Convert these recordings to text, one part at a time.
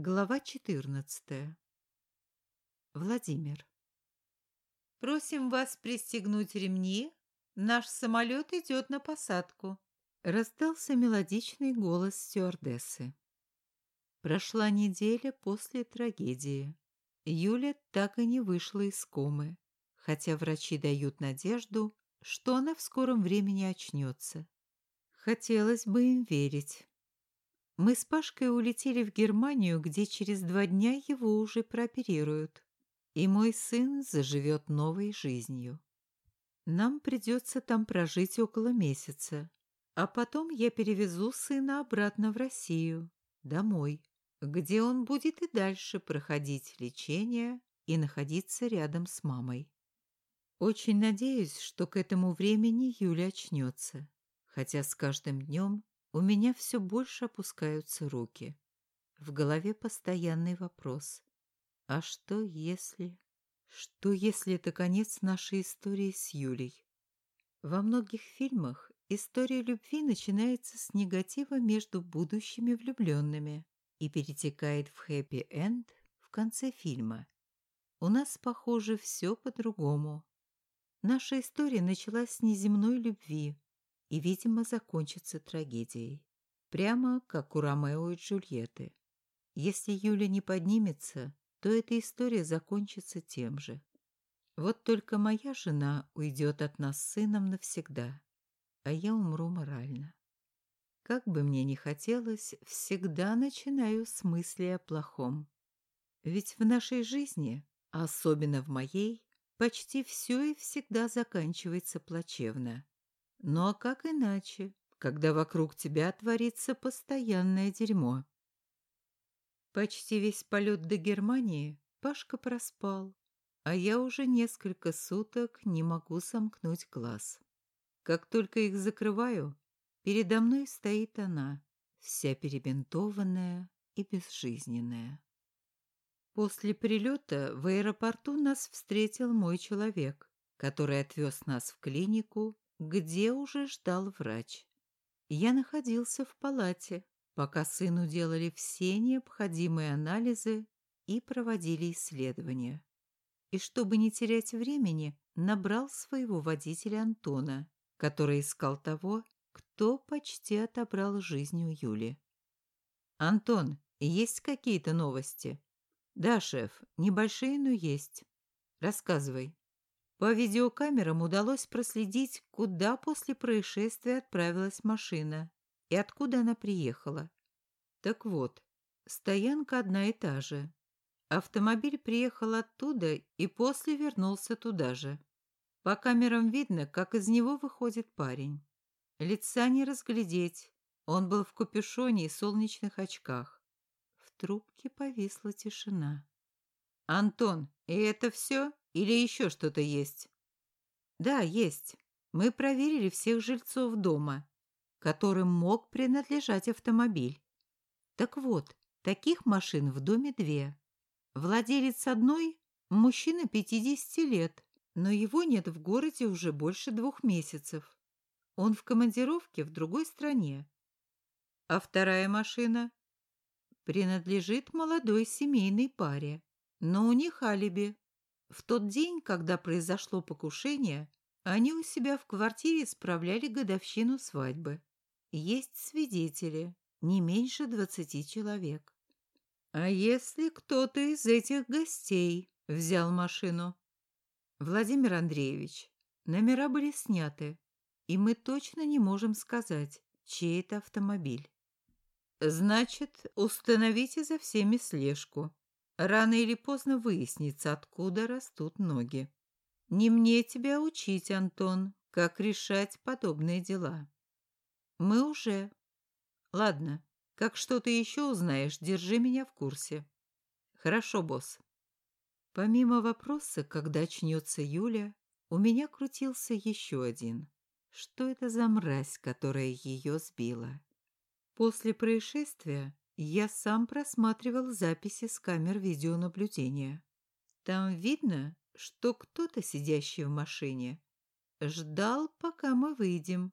Глава 14. Владимир. «Просим вас пристегнуть ремни. Наш самолет идет на посадку», — раздался мелодичный голос стюардессы. Прошла неделя после трагедии. Юля так и не вышла из комы, хотя врачи дают надежду, что она в скором времени очнется. Хотелось бы им верить. Мы с Пашкой улетели в Германию, где через два дня его уже прооперируют, и мой сын заживет новой жизнью. Нам придется там прожить около месяца, а потом я перевезу сына обратно в Россию, домой, где он будет и дальше проходить лечение и находиться рядом с мамой. Очень надеюсь, что к этому времени Юля очнется, хотя с каждым днем у меня все больше опускаются руки. В голове постоянный вопрос. А что если... Что если это конец нашей истории с Юлей? Во многих фильмах история любви начинается с негатива между будущими влюбленными и перетекает в хэппи-энд в конце фильма. У нас, похоже, все по-другому. Наша история началась с неземной любви, и, видимо, закончится трагедией. Прямо как у Ромео и Джульетты. Если Юля не поднимется, то эта история закончится тем же. Вот только моя жена уйдет от нас с сыном навсегда, а я умру морально. Как бы мне ни хотелось, всегда начинаю с мысли о плохом. Ведь в нашей жизни, особенно в моей, почти все и всегда заканчивается плачевно. Ну а как иначе, когда вокруг тебя творится постоянное дерьмо? Почти весь полет до Германии Пашка проспал, а я уже несколько суток не могу сомкнуть глаз. Как только их закрываю, передо мной стоит она, вся перебинтованная и безжизненная. После прилета в аэропорту нас встретил мой человек, который отвез нас в клинику где уже ждал врач. Я находился в палате, пока сыну делали все необходимые анализы и проводили исследования. И чтобы не терять времени, набрал своего водителя Антона, который искал того, кто почти отобрал жизнь у Юли. «Антон, есть какие-то новости?» «Да, шеф, небольшие, но есть. Рассказывай». По видеокамерам удалось проследить, куда после происшествия отправилась машина и откуда она приехала. Так вот, стоянка одна и та же. Автомобиль приехал оттуда и после вернулся туда же. По камерам видно, как из него выходит парень. Лица не разглядеть. Он был в капюшоне и солнечных очках. В трубке повисла тишина. «Антон, и это все?» Или еще что-то есть? Да, есть. Мы проверили всех жильцов дома, которым мог принадлежать автомобиль. Так вот, таких машин в доме две. Владелец одной – мужчина 50 лет, но его нет в городе уже больше двух месяцев. Он в командировке в другой стране. А вторая машина принадлежит молодой семейной паре, но у них алиби. В тот день, когда произошло покушение, они у себя в квартире справляли годовщину свадьбы. Есть свидетели, не меньше двадцати человек. А если кто-то из этих гостей взял машину? Владимир Андреевич, номера были сняты, и мы точно не можем сказать, чей это автомобиль. Значит, установите за всеми слежку. Рано или поздно выяснится, откуда растут ноги. Не мне тебя учить, Антон, как решать подобные дела. Мы уже. Ладно, как что-то еще узнаешь, держи меня в курсе. Хорошо, босс. Помимо вопроса, когда очнется Юля, у меня крутился еще один. Что это за мразь, которая ее сбила? После происшествия я сам просматривал записи с камер видеонаблюдения. Там видно, что кто-то, сидящий в машине, ждал, пока мы выйдем,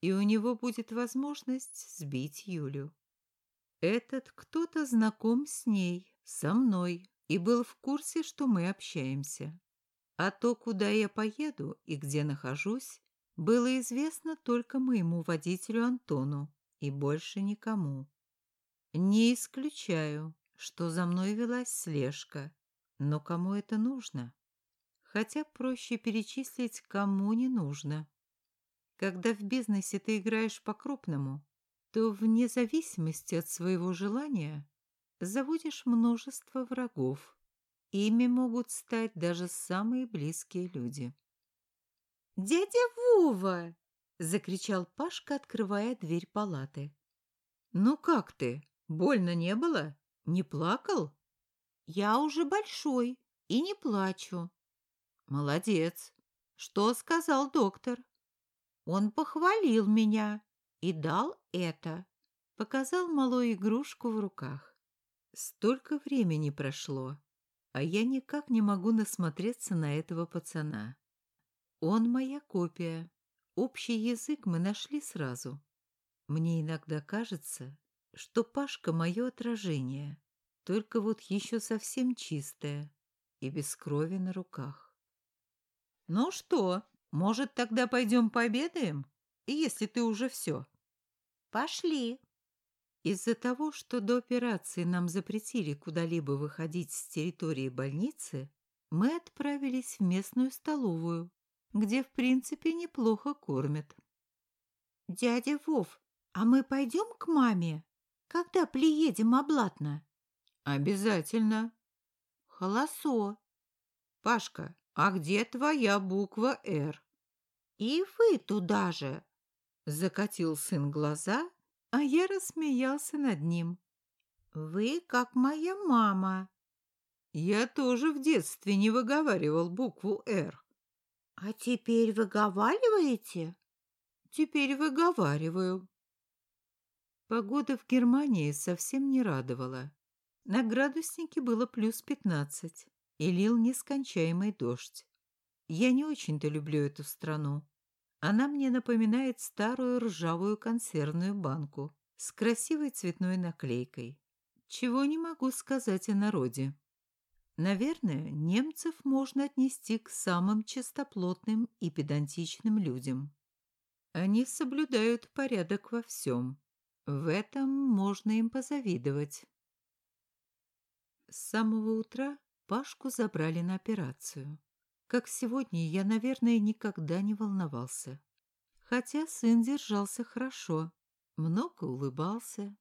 и у него будет возможность сбить Юлю. Этот кто-то знаком с ней, со мной, и был в курсе, что мы общаемся. А то, куда я поеду и где нахожусь, было известно только моему водителю Антону и больше никому. Не исключаю, что за мной велась слежка, но кому это нужно? Хотя проще перечислить, кому не нужно. Когда в бизнесе ты играешь по-крупному, то вне зависимости от своего желания заводишь множество врагов. Ими могут стать даже самые близкие люди. «Дядя Вова!» — закричал Пашка, открывая дверь палаты. «Ну как ты? Больно не было? Не плакал?» «Я уже большой и не плачу». «Молодец. Что сказал доктор?» «Он похвалил меня и дал это». Показал малую игрушку в руках. Столько времени прошло, а я никак не могу насмотреться на этого пацана. Он моя копия. Общий язык мы нашли сразу. Мне иногда кажется, что Пашка — мое отражение, только вот еще совсем чистое и без крови на руках. «Ну что, может, тогда пойдем пообедаем, если ты уже все?» «Пошли!» Из-за того, что до операции нам запретили куда-либо выходить с территории больницы, мы отправились в местную столовую, где, в принципе, неплохо кормят. «Дядя Вов, а мы пойдем к маме? Когда приедем обратно?» «Обязательно». «Холосо». «Пашка, а где твоя буква «Р»?» «И вы туда же!» Закатил сын глаза, а я рассмеялся над ним. «Вы как моя мама». Я тоже в детстве не выговаривал букву «Р». «А теперь выговариваете?» «Теперь выговариваю». Погода в Германии совсем не радовала. На градуснике было плюс пятнадцать, и лил нескончаемый дождь. Я не очень-то люблю эту страну. Она мне напоминает старую ржавую консервную банку с красивой цветной наклейкой. Чего не могу сказать о народе. Наверное, немцев можно отнести к самым чистоплотным и педантичным людям. Они соблюдают порядок во всем. В этом можно им позавидовать. С самого утра Пашку забрали на операцию. Как сегодня, я, наверное, никогда не волновался. Хотя сын держался хорошо, много улыбался.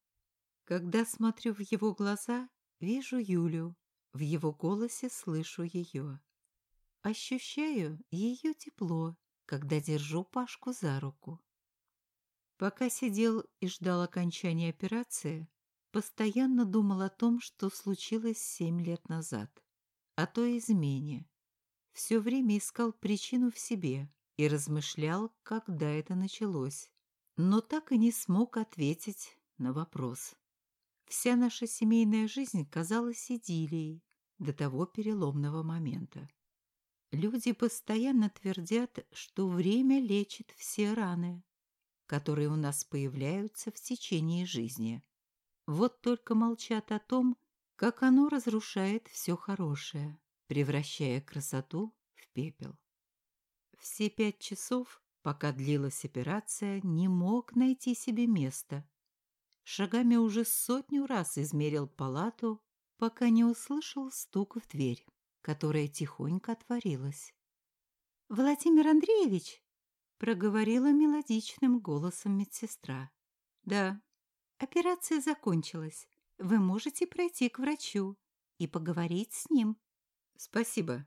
Когда смотрю в его глаза, вижу Юлю, в его голосе слышу ее. Ощущаю ее тепло, когда держу Пашку за руку. Пока сидел и ждал окончания операции, постоянно думал о том, что случилось семь лет назад, о той измене. Все время искал причину в себе и размышлял, когда это началось, но так и не смог ответить на вопрос. Вся наша семейная жизнь казалась идиллией до того переломного момента. Люди постоянно твердят, что время лечит все раны, которые у нас появляются в течение жизни. Вот только молчат о том, как оно разрушает все хорошее, превращая красоту в пепел. Все пять часов, пока длилась операция, не мог найти себе места шагами уже сотню раз измерил палату, пока не услышал стук в дверь, которая тихонько отворилась. «Владимир Андреевич!» — проговорила мелодичным голосом медсестра. «Да, операция закончилась. Вы можете пройти к врачу и поговорить с ним». «Спасибо».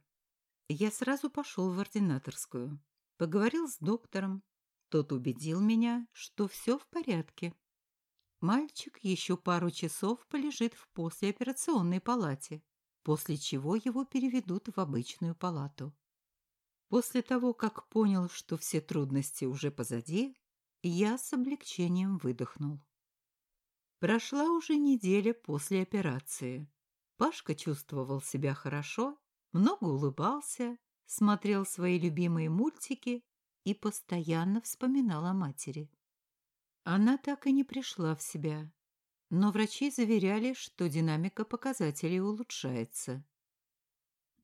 Я сразу пошел в ординаторскую. Поговорил с доктором. Тот убедил меня, что все в порядке. Мальчик еще пару часов полежит в послеоперационной палате, после чего его переведут в обычную палату. После того, как понял, что все трудности уже позади, я с облегчением выдохнул. Прошла уже неделя после операции. Пашка чувствовал себя хорошо, много улыбался, смотрел свои любимые мультики и постоянно вспоминал о матери. Она так и не пришла в себя. но врачи заверяли, что динамика показателей улучшается.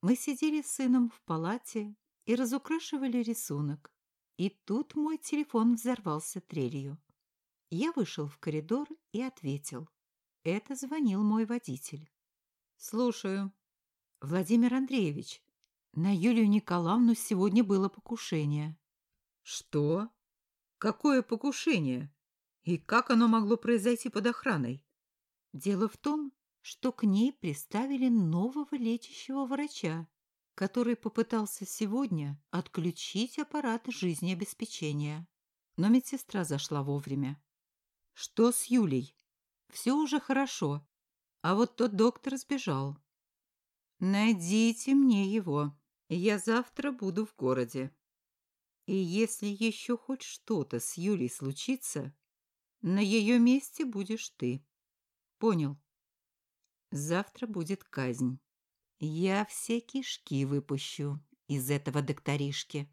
Мы сидели с сыном в палате и разукрашивали рисунок, и тут мой телефон взорвался трелью. Я вышел в коридор и ответил. Это звонил мой водитель. «Слушаю». «Владимир Андреевич, на Юлию Николаевну сегодня было покушение». «Что? Какое покушение? И как оно могло произойти под охраной?» «Дело в том, что к ней приставили нового лечащего врача, который попытался сегодня отключить аппарат жизнеобеспечения. Но медсестра зашла вовремя. Что с Юлей? Все уже хорошо, а вот тот доктор сбежал. Найдите мне его. Я завтра буду в городе. И если еще хоть что-то с Юлей случится, на ее месте будешь ты. Понял? Завтра будет казнь. Я все кишки выпущу из этого докторишки.